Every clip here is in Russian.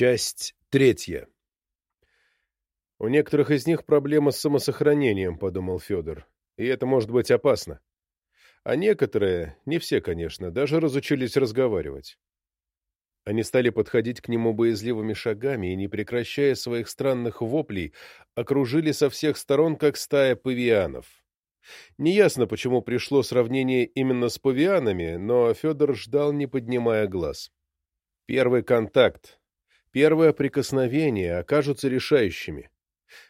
Часть третья. «У некоторых из них проблема с самосохранением», — подумал Федор, — «и это может быть опасно. А некоторые, не все, конечно, даже разучились разговаривать». Они стали подходить к нему боязливыми шагами и, не прекращая своих странных воплей, окружили со всех сторон, как стая павианов. Неясно, почему пришло сравнение именно с павианами, но Федор ждал, не поднимая глаз. Первый контакт, первое прикосновение окажутся решающими.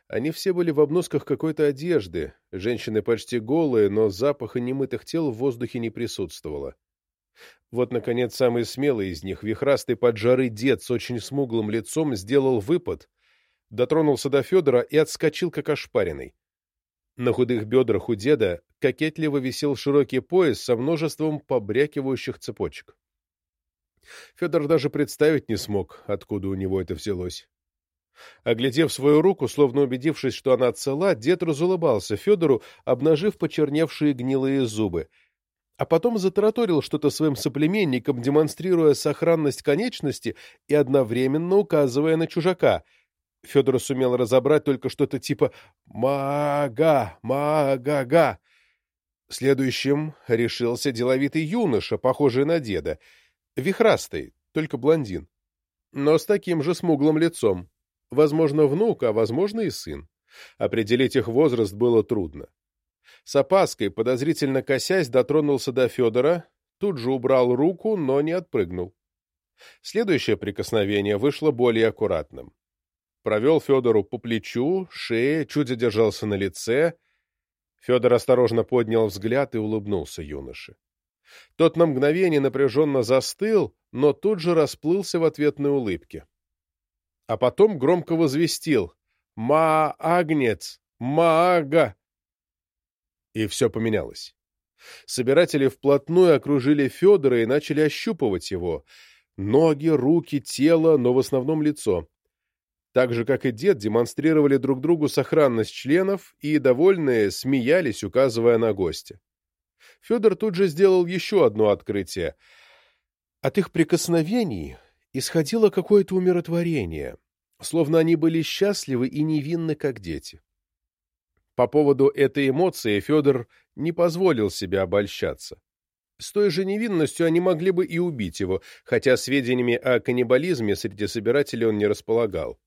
Они все были в обносках какой-то одежды, женщины почти голые, но запаха немытых тел в воздухе не присутствовало. Вот, наконец, самый смелый из них, вихрастый под жары дед с очень смуглым лицом, сделал выпад, дотронулся до Федора и отскочил, как ошпаренный. На худых бедрах у деда кокетливо висел широкий пояс со множеством побрякивающих цепочек. Федор даже представить не смог, откуда у него это взялось. Оглядев свою руку, словно убедившись, что она цела, дед разулыбался Федору, обнажив почерневшие гнилые зубы — а потом затараторил что-то своим соплеменникам, демонстрируя сохранность конечности и одновременно указывая на чужака. Федор сумел разобрать только что-то типа «Мага! Мага-га!». Следующим решился деловитый юноша, похожий на деда, вихрастый, только блондин, но с таким же смуглым лицом. Возможно, внук, а возможно и сын. Определить их возраст было трудно. С опаской, подозрительно косясь, дотронулся до Федора, тут же убрал руку, но не отпрыгнул. Следующее прикосновение вышло более аккуратным. Провел Федору по плечу, шее, чуть задержался на лице. Федор осторожно поднял взгляд и улыбнулся юноше. Тот на мгновение напряженно застыл, но тут же расплылся в ответной улыбке. А потом громко возвестил «Ма-агнец! Ма-ага!» и все поменялось. Собиратели вплотную окружили Федора и начали ощупывать его. Ноги, руки, тело, но в основном лицо. Так же, как и дед, демонстрировали друг другу сохранность членов и, довольные, смеялись, указывая на гостя. Федор тут же сделал еще одно открытие. От их прикосновений исходило какое-то умиротворение, словно они были счастливы и невинны, как дети. По поводу этой эмоции Федор не позволил себе обольщаться. С той же невинностью они могли бы и убить его, хотя сведениями о каннибализме среди собирателей он не располагал.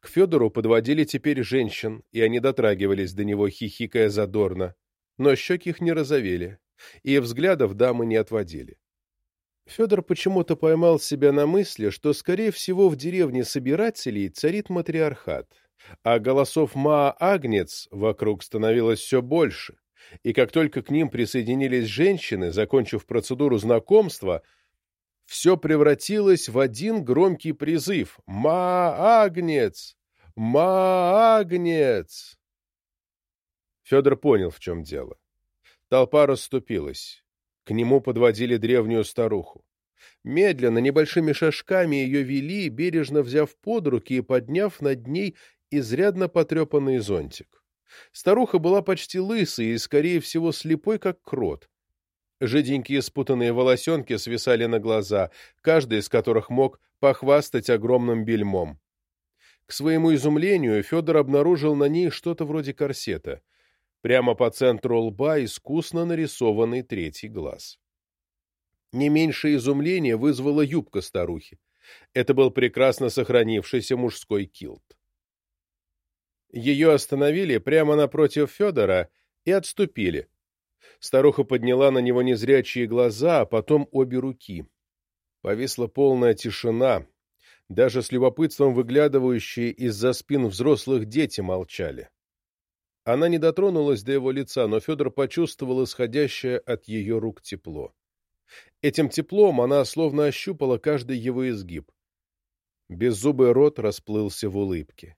К Федору подводили теперь женщин, и они дотрагивались до него, хихикая задорно. Но щеки их не розовели, и взглядов дамы не отводили. Федор почему-то поймал себя на мысли, что, скорее всего, в деревне собирателей царит матриархат а голосов Маа-Агнец вокруг становилось все больше, и как только к ним присоединились женщины, закончив процедуру знакомства, все превратилось в один громкий призыв «Ма-Агнец! Ма-Агнец!» Федор понял, в чем дело. Толпа расступилась. К нему подводили древнюю старуху. Медленно, небольшими шажками ее вели, бережно взяв под руки и подняв над ней изрядно потрепанный зонтик. Старуха была почти лысой и, скорее всего, слепой, как крот. Жиденькие спутанные волосенки свисали на глаза, каждый из которых мог похвастать огромным бельмом. К своему изумлению Федор обнаружил на ней что-то вроде корсета. Прямо по центру лба искусно нарисованный третий глаз. Не меньшее изумление вызвала юбка старухи. Это был прекрасно сохранившийся мужской килт. Ее остановили прямо напротив Федора и отступили. Старуха подняла на него незрячие глаза, а потом обе руки. Повисла полная тишина. Даже с любопытством выглядывающие из-за спин взрослых дети молчали. Она не дотронулась до его лица, но Федор почувствовал исходящее от ее рук тепло. Этим теплом она словно ощупала каждый его изгиб. Беззубый рот расплылся в улыбке.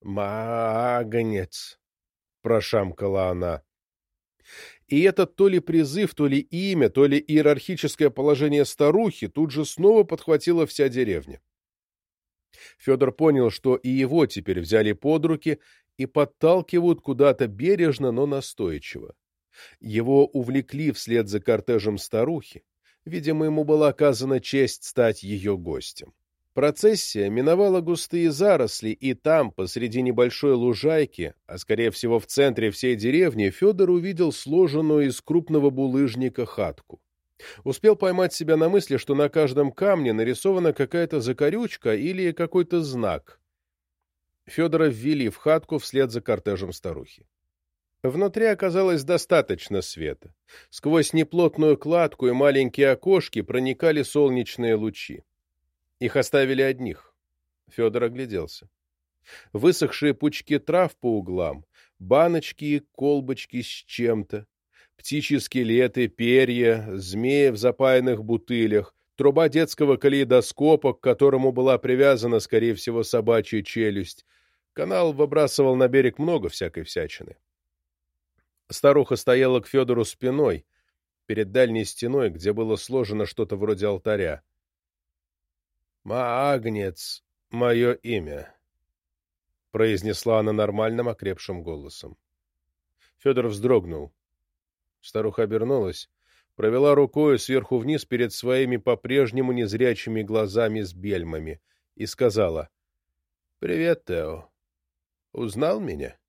«Магонец!» — прошамкала она. И это то ли призыв, то ли имя, то ли иерархическое положение старухи тут же снова подхватила вся деревня. Федор понял, что и его теперь взяли под руки и подталкивают куда-то бережно, но настойчиво. Его увлекли вслед за кортежем старухи. Видимо, ему была оказана честь стать ее гостем. Процессия миновала густые заросли, и там, посреди небольшой лужайки, а скорее всего в центре всей деревни, Федор увидел сложенную из крупного булыжника хатку. Успел поймать себя на мысли, что на каждом камне нарисована какая-то закорючка или какой-то знак. Федора ввели в хатку вслед за кортежем старухи. Внутри оказалось достаточно света. Сквозь неплотную кладку и маленькие окошки проникали солнечные лучи. Их оставили одних. Федор огляделся. Высохшие пучки трав по углам, баночки и колбочки с чем-то, птичьи скелеты, перья, змеи в запаянных бутылях, труба детского калейдоскопа, к которому была привязана, скорее всего, собачья челюсть. Канал выбрасывал на берег много всякой всячины. Старуха стояла к Федору спиной, перед дальней стеной, где было сложено что-то вроде алтаря. «Маагнец — мое имя», — произнесла она нормальным окрепшим голосом. Федор вздрогнул. Старуха обернулась, провела рукой сверху вниз перед своими по-прежнему незрячими глазами с бельмами и сказала «Привет, Тео. Узнал меня?»